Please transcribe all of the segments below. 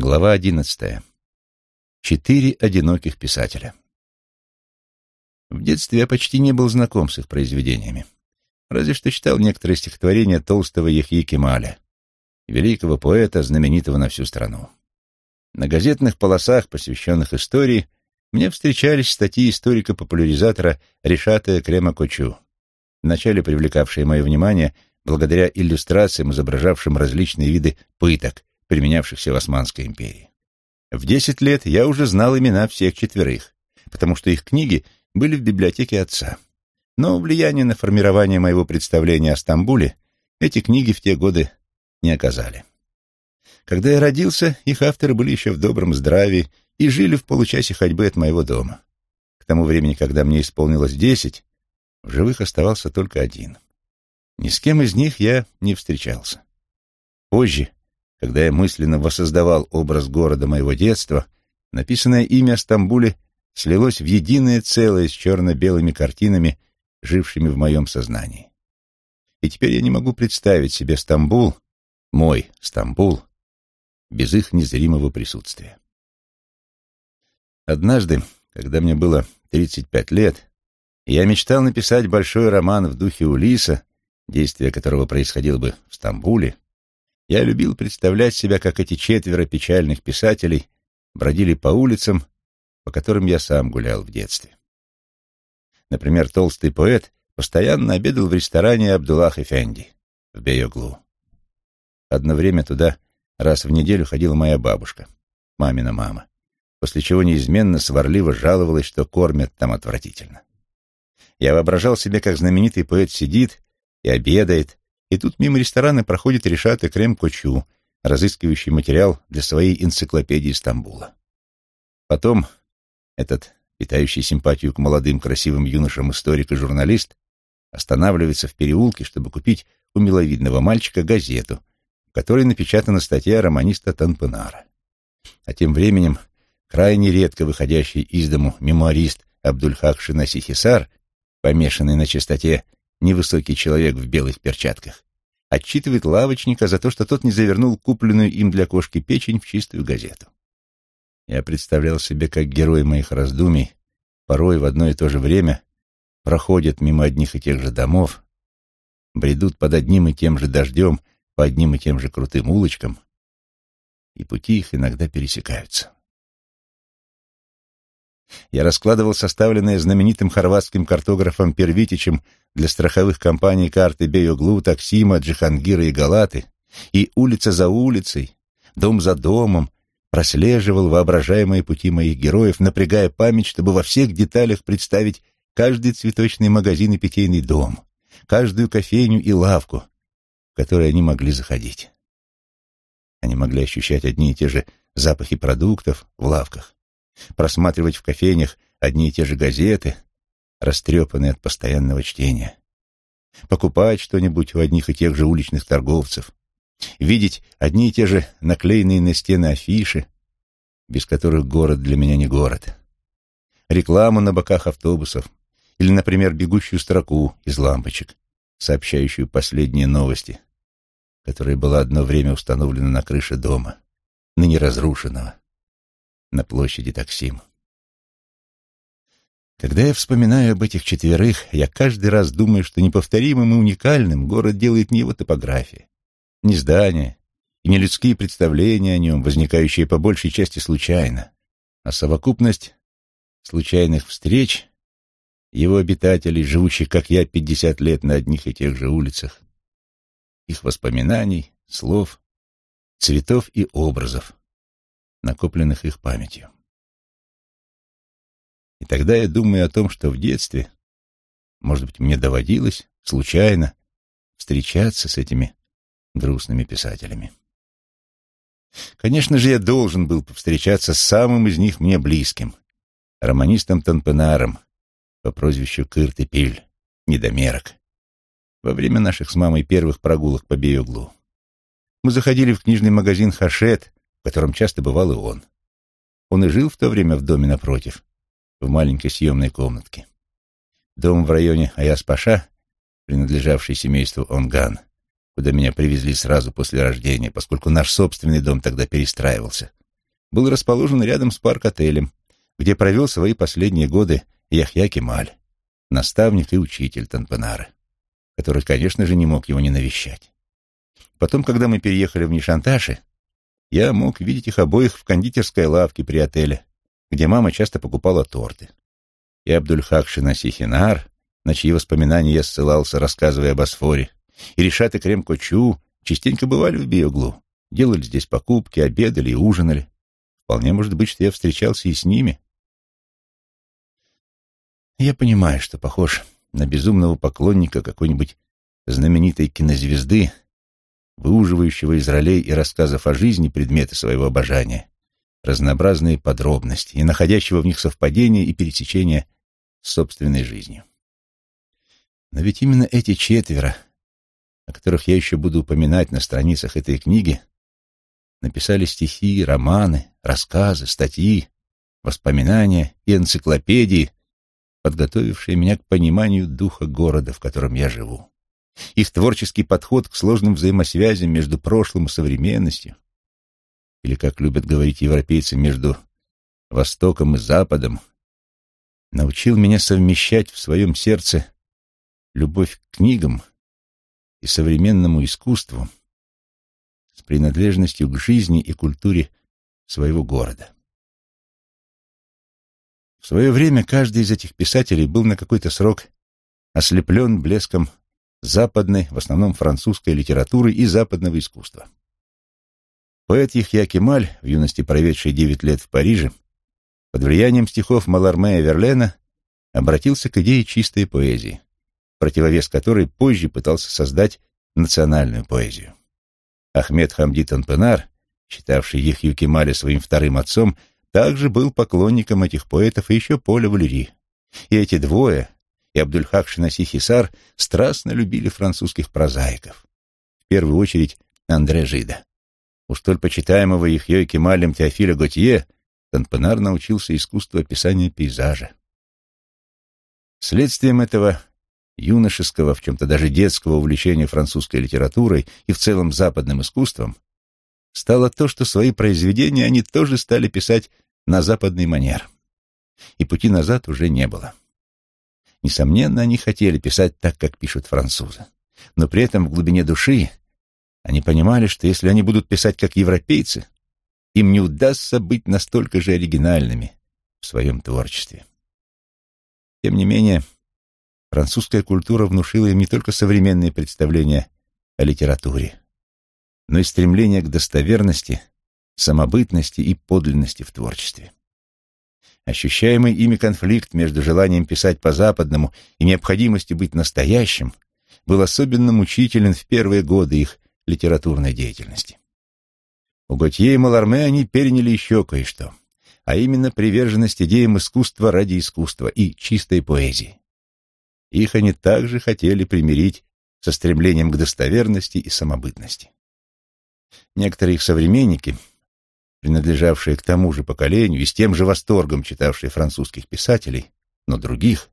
Глава одиннадцатая. Четыре одиноких писателя. В детстве я почти не был знаком с их произведениями. Разве что читал некоторые стихотворения толстого Яхьи Кемаля, великого поэта, знаменитого на всю страну. На газетных полосах, посвященных истории, мне встречались статьи историка-популяризатора Ришата Крема Кочу, вначале привлекавшие мое внимание благодаря иллюстрациям, изображавшим различные виды пыток, применявшихся в Османской империи. В десять лет я уже знал имена всех четверых, потому что их книги были в библиотеке отца. Но влияние на формирование моего представления о Стамбуле эти книги в те годы не оказали. Когда я родился, их авторы были еще в добром здравии и жили в получасе ходьбы от моего дома. К тому времени, когда мне исполнилось десять, в живых оставался только один. Ни с кем из них я не встречался. Позже, когда я мысленно воссоздавал образ города моего детства, написанное имя Стамбуле слилось в единое целое с черно-белыми картинами, жившими в моем сознании. И теперь я не могу представить себе Стамбул, мой Стамбул, без их незримого присутствия. Однажды, когда мне было 35 лет, я мечтал написать большой роман в духе Улиса, действие которого происходило бы в Стамбуле, я любил представлять себя, как эти четверо печальных писателей бродили по улицам, по которым я сам гулял в детстве. Например, толстый поэт постоянно обедал в ресторане Абдуллах Эфенди в Бейоглу. Одно время туда раз в неделю ходила моя бабушка, мамина мама, после чего неизменно сварливо жаловалась, что кормят там отвратительно. Я воображал себе, как знаменитый поэт сидит и обедает, и тут мимо ресторана проходит Решат и Крем Кочу, разыскивающий материал для своей энциклопедии Стамбула. Потом этот, питающий симпатию к молодым красивым юношам историк и журналист, останавливается в переулке, чтобы купить у миловидного мальчика газету, в которой напечатана статья романиста Танпенара. А тем временем крайне редко выходящий из дому мемуарист Абдульхак Шинаси Хисар, помешанный на чистоте невысокий человек в белых перчатках, отчитывает лавочника за то, что тот не завернул купленную им для кошки печень в чистую газету. Я представлял себе, как герои моих раздумий порой в одно и то же время проходят мимо одних и тех же домов, бредут под одним и тем же дождем по одним и тем же крутым улочкам, и пути их иногда пересекаются. Я раскладывал составленные знаменитым хорватским картографом Первитичем для страховых компаний карты Бейоглу, Таксима, Джихангира и Галаты, и улица за улицей, дом за домом, прослеживал воображаемые пути моих героев, напрягая память, чтобы во всех деталях представить каждый цветочный магазин и питейный дом, каждую кофейню и лавку, в которые они могли заходить. Они могли ощущать одни и те же запахи продуктов в лавках, просматривать в кофейнях одни и те же газеты, растрепанные от постоянного чтения, покупать что-нибудь у одних и тех же уличных торговцев, видеть одни и те же наклеенные на стены афиши, без которых город для меня не город, рекламу на боках автобусов или, например, бегущую строку из лампочек, сообщающую последние новости, которая была одно время установлена на крыше дома, ныне разрушенного, на площади Таксим. Когда я вспоминаю об этих четверых, я каждый раз думаю, что неповторимым и уникальным город делает не его топография, не здания и не людские представления о нем, возникающие по большей части случайно, а совокупность случайных встреч его обитателей, живущих, как я, пятьдесят лет на одних и тех же улицах, их воспоминаний, слов, цветов и образов, накопленных их памятью. И тогда я думаю о том, что в детстве, может быть, мне доводилось случайно встречаться с этими грустными писателями. Конечно же, я должен был повстречаться с самым из них мне близким, романистом Танпенаром по прозвищу Кыртепиль, недомерок, во время наших с мамой первых прогулок по Беюглу. Мы заходили в книжный магазин «Хашет», котором часто бывал и он. Он и жил в то время в доме напротив, в маленькой съемной комнатке. Дом в районе Аяс-Паша, принадлежавший семейству Онган, куда меня привезли сразу после рождения, поскольку наш собственный дом тогда перестраивался, был расположен рядом с парк-отелем, где провел свои последние годы Яхья Кемаль, наставник и учитель Танпанара, который, конечно же, не мог его не навещать. Потом, когда мы переехали в Нишанташи, я мог видеть их обоих в кондитерской лавке при отеле, где мама часто покупала торты. И Абдульхак Шинасихинар, на чьи воспоминания я ссылался, рассказывая об Асфоре, и Решат и Крем Кочу частенько бывали в Биоглу, делали здесь покупки, обедали и ужинали. Вполне может быть, что я встречался и с ними. Я понимаю, что похож на безумного поклонника какой-нибудь знаменитой кинозвезды, выуживающего из ролей и рассказов о жизни предметы своего обожания, разнообразные подробности и находящего в них совпадения и пересечения с собственной жизнью. Но ведь именно эти четверо, о которых я еще буду упоминать на страницах этой книги, написали стихи, романы, рассказы, статьи, воспоминания и энциклопедии, подготовившие меня к пониманию духа города, в котором я живу. Их творческий подход к сложным взаимосвязям между прошлым и современностью, или, как любят говорить европейцы, между Востоком и Западом, научил меня совмещать в своем сердце любовь к книгам и современному искусству с принадлежностью к жизни и культуре своего города. В свое время каждый из этих писателей был на какой-то срок ослеплен блеском западной, в основном французской литературы и западного искусства. Поэт Яхья Кемаль, в юности проведший девять лет в Париже, под влиянием стихов Маларме и Верлена обратился к идее чистой поэзии, противовес которой позже пытался создать национальную поэзию. Ахмед Хамди Танпенар, считавший Яхью Кемаля своим вторым отцом, также был поклонником этих поэтов и еще Поля Валери. И эти двое, и Абдульхак Шинаси Хисар, страстно любили французских прозаиков. В первую очередь Андре Жида. У столь почитаемого Яхьей Кемалем Теофиля Готье Танпенар научился искусству описания пейзажа. Следствием этого юношеского, в чем-то даже детского увлечения французской литературой и в целом западным искусством, стало то, что свои произведения они тоже стали писать на западный манер. И пути назад уже не было. Несомненно, они хотели писать так, как пишут французы. Но при этом в глубине души они понимали, что если они будут писать как европейцы, им не удастся быть настолько же оригинальными в своем творчестве. Тем не менее, французская культура внушила им не только современные представления о литературе, но и стремление к достоверности, самобытности и подлинности в творчестве. Ощущаемый ими конфликт между желанием писать по-западному и необходимостью быть настоящим был особенно мучителен в первые годы их литературной деятельности. У Готье и Маларме они переняли еще кое-что, а именно приверженность идеям искусства ради искусства и чистой поэзии. Их они также хотели примирить со стремлением к достоверности и самобытности. Некоторые их современники, принадлежавшие к тому же поколению и с тем же восторгом читавшие французских писателей, но других,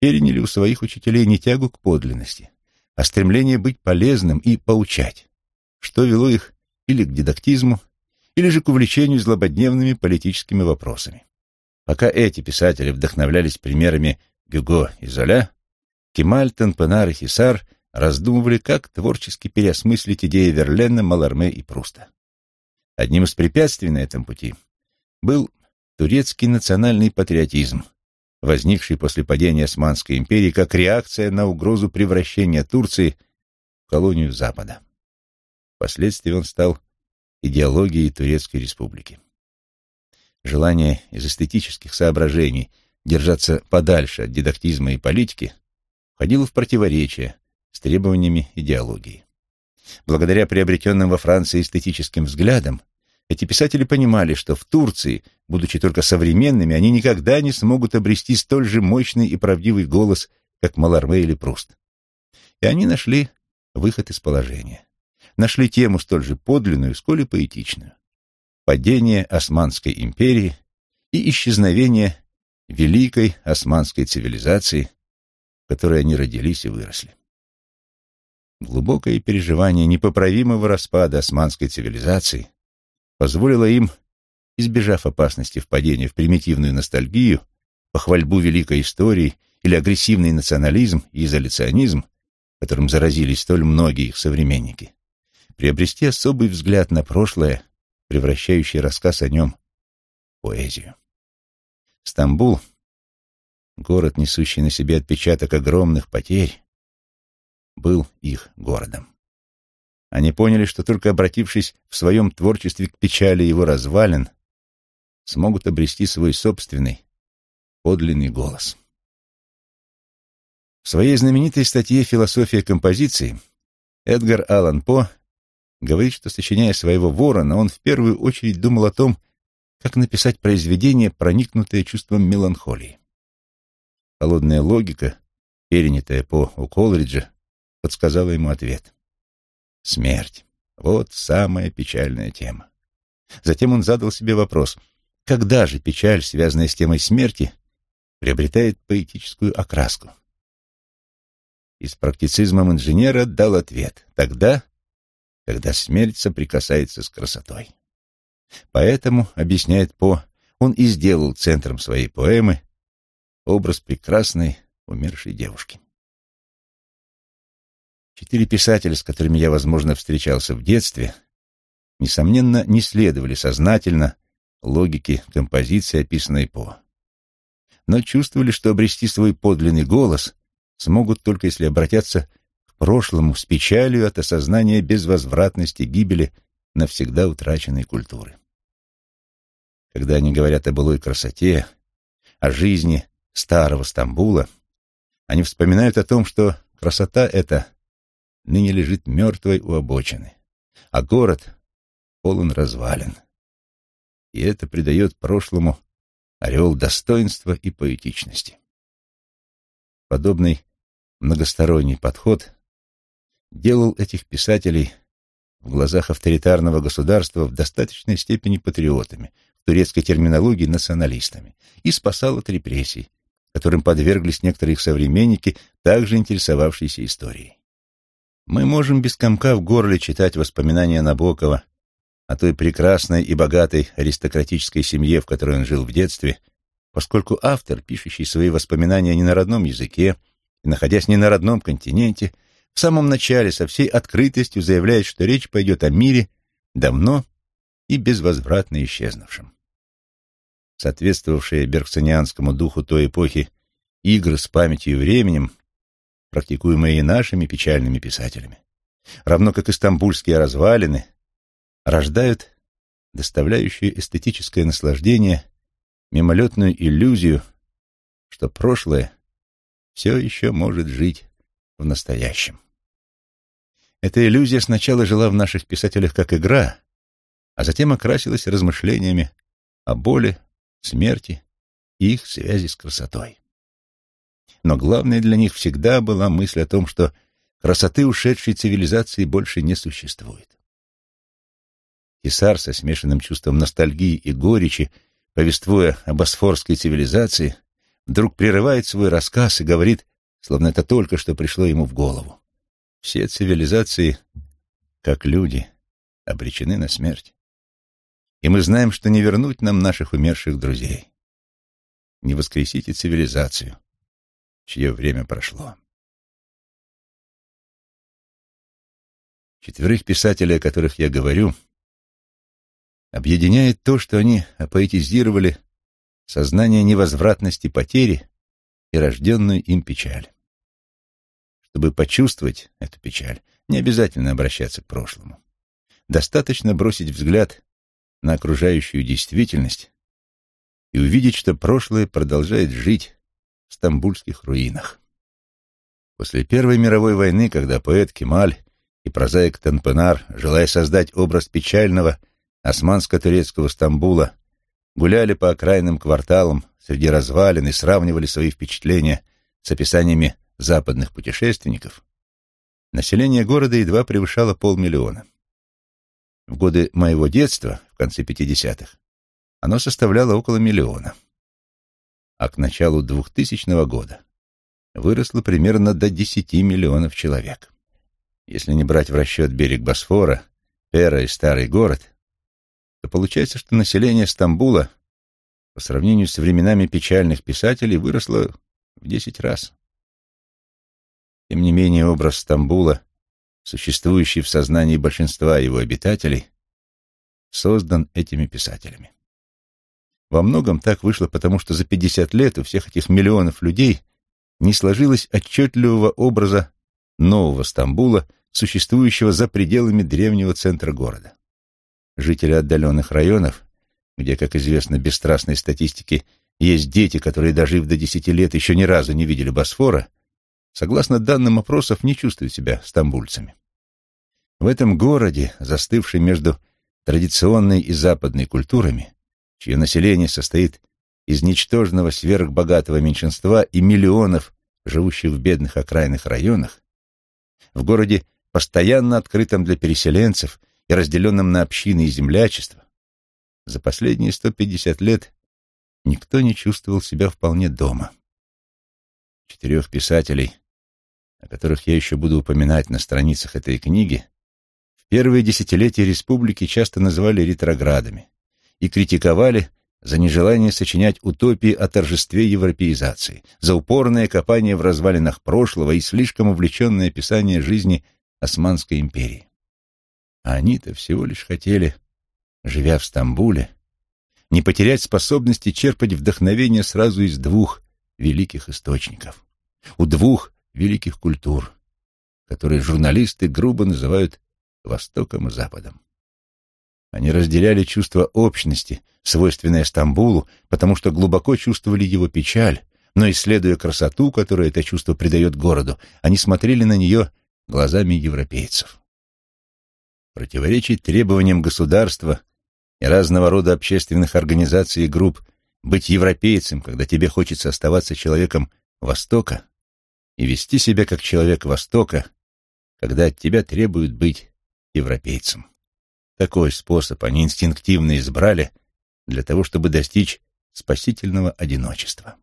переняли у своих учителей не тягу к подлинности, а стремление быть полезным и поучать, что вело их или к дидактизму, или же к увлечению злободневными политическими вопросами. Пока эти писатели вдохновлялись примерами Гюго и Золя, Кемаль, Танпенар и Хисар раздумывали, как творчески переосмыслить идеи Верлена, Маларме и Пруста. Одним из препятствий на этом пути был турецкий национальный патриотизм, возникший после падения Османской империи как реакция на угрозу превращения Турции в колонию Запада. Впоследствии он стал идеологией Турецкой республики. Желание из эстетических соображений держаться подальше от дидактизма и политики входило в противоречие с требованиями идеологии. Благодаря приобретенным во Франции эстетическим взглядам, эти писатели понимали, что в Турции, будучи только современными, они никогда не смогут обрести столь же мощный и правдивый голос, как Маларме или Пруст. И они нашли выход из положения нашли тему столь же подлинную, сколь и поэтичную. Падение Османской империи и исчезновение великой османской цивилизации, в которой они родились и выросли. Глубокое переживание непоправимого распада османской цивилизации позволило им избежав опасности впадения в примитивную ностальгию, похвальбу великой истории или агрессивный национализм и изоляционизм, которым заразились столь многие их современники, приобрести особый взгляд на прошлое, превращающий рассказ о нем в поэзию. Стамбул, город, несущий на себе отпечаток огромных потерь, был их городом. Они поняли, что только обратившись в своем творчестве к печали его развалин, смогут обрести свой собственный, подлинный голос. В своей знаменитой статье «Философия композиции» Эдгар Аллан По говорит, что, сочиняя своего ворона, он в первую очередь думал о том, как написать произведение, проникнутое чувством меланхолии. Холодная логика, перенятая по у Колриджа, подсказала ему ответ. Смерть. Вот самая печальная тема. Затем он задал себе вопрос, когда же печаль, связанная с темой смерти, приобретает поэтическую окраску? И с практицизмом инженера дал ответ. Тогда, когда смерть соприкасается с красотой. Поэтому, объясняет По, он и сделал центром своей поэмы образ прекрасной умершей девушки. Четыре писателя, с которыми я, возможно, встречался в детстве, несомненно, не следовали сознательно логике композиции, описанной По. Но чувствовали, что обрести свой подлинный голос смогут только если обратятся к прошлому с печалью от осознания безвозвратности гибели навсегда утраченной культуры. Когда они говорят о былой красоте, о жизни старого Стамбула, они вспоминают о том, что красота эта ныне лежит мертвой у обочины, а город полон развалин. И это придает прошлому орел достоинства и поэтичности. Подобный многосторонний подход делал этих писателей в глазах авторитарного государства в достаточной степени патриотами, в турецкой терминологии националистами, и спасал от репрессий, которым подверглись некоторые их современники, также интересовавшиеся историей. Мы можем без комка в горле читать воспоминания Набокова о той прекрасной и богатой аристократической семье, в которой он жил в детстве, поскольку автор, пишущий свои воспоминания не на родном языке и находясь не на родном континенте, в самом начале со всей открытостью заявляет, что речь пойдет о мире, давно и безвозвратно исчезнувшем. Соответствовавшие бергсонианскому духу той эпохи игры с памятью и временем практикуемые и нашими печальными писателями, равно как и стамбульские развалины, рождают доставляющую эстетическое наслаждение мимолетную иллюзию, что прошлое все еще может жить в настоящем. Эта иллюзия сначала жила в наших писателях как игра, а затем окрасилась размышлениями о боли, смерти и их связи с красотой но главной для них всегда была мысль о том, что красоты ушедшей цивилизации больше не существует. Кисар со смешанным чувством ностальгии и горечи, повествуя об босфорской цивилизации, вдруг прерывает свой рассказ и говорит, словно это только что пришло ему в голову. Все цивилизации, как люди, обречены на смерть. И мы знаем, что не вернуть нам наших умерших друзей. Не воскресите цивилизацию, чье время прошло. Четверых писателей, о которых я говорю, объединяет то, что они опоэтизировали сознание невозвратности потери и рожденную им печаль. Чтобы почувствовать эту печаль, не обязательно обращаться к прошлому. Достаточно бросить взгляд на окружающую действительность и увидеть, что прошлое продолжает жить в стамбульских руинах. После Первой мировой войны, когда поэт Кемаль и прозаик Танпенар, желая создать образ печального османско-турецкого Стамбула, гуляли по окраинным кварталам среди развалин и сравнивали свои впечатления с описаниями западных путешественников, население города едва превышало полмиллиона. В годы моего детства, в конце 50-х, оно составляло около миллиона а к началу 2000 года выросло примерно до 10 миллионов человек. Если не брать в расчет берег Босфора, Пера и Старый город, то получается, что население Стамбула по сравнению с временами печальных писателей выросло в десять раз. Тем не менее, образ Стамбула, существующий в сознании большинства его обитателей, создан этими писателями. Во многом так вышло потому, что за 50 лет у всех этих миллионов людей не сложилось отчетливого образа нового Стамбула, существующего за пределами древнего центра города. Жители отдаленных районов, где, как известно, бесстрастной статистики, есть дети, которые, дожив до 10 лет, еще ни разу не видели Босфора, согласно данным опросов, не чувствуют себя стамбульцами. В этом городе, застывший между традиционной и западной культурами, чье население состоит из ничтожного сверхбогатого меньшинства и миллионов, живущих в бедных окраинных районах, в городе, постоянно открытом для переселенцев и разделенном на общины и землячество, за последние 150 лет никто не чувствовал себя вполне дома. Четырех писателей, о которых я еще буду упоминать на страницах этой книги, в первые десятилетия республики часто называли ретроградами и критиковали за нежелание сочинять утопии о торжестве европеизации, за упорное копание в развалинах прошлого и слишком увлеченное описание жизни Османской империи. А они-то всего лишь хотели, живя в Стамбуле, не потерять способности черпать вдохновение сразу из двух великих источников, у двух великих культур, которые журналисты грубо называют Востоком и Западом. Они разделяли чувство общности, свойственное Стамбулу, потому что глубоко чувствовали его печаль, но, исследуя красоту, которую это чувство придает городу, они смотрели на нее глазами европейцев. Противоречить требованиям государства и разного рода общественных организаций и групп быть европейцем, когда тебе хочется оставаться человеком Востока, и вести себя как человек Востока, когда от тебя требуют быть европейцем. Такой способ они инстинктивно избрали для того, чтобы достичь спасительного одиночества.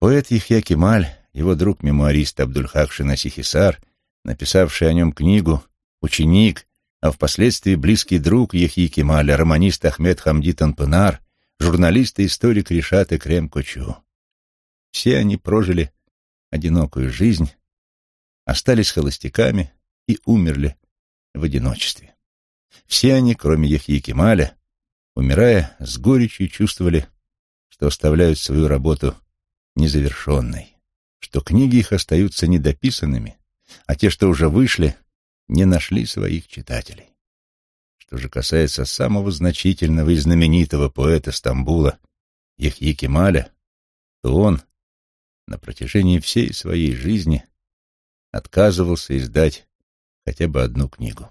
Поэт Яхья Кемаль, его друг-мемуарист Абдульхак Шинасихисар, написавший о нем книгу «Ученик», а впоследствии близкий друг Яхьи Кемаля, романист Ахмед Хамди Танпынар, журналист и историк Ришат Экрем Кочу. Все они прожили одинокую жизнь, остались холостяками и умерли в одиночестве. Все они, кроме Яхьи Кемаля, умирая, с горечью чувствовали, что оставляют свою работу незавершенной, что книги их остаются недописанными, а те, что уже вышли, не нашли своих читателей. Что же касается самого значительного и знаменитого поэта Стамбула, Яхьи Кемаля, то он на протяжении всей своей жизни отказывался издать хотя бы одну книгу.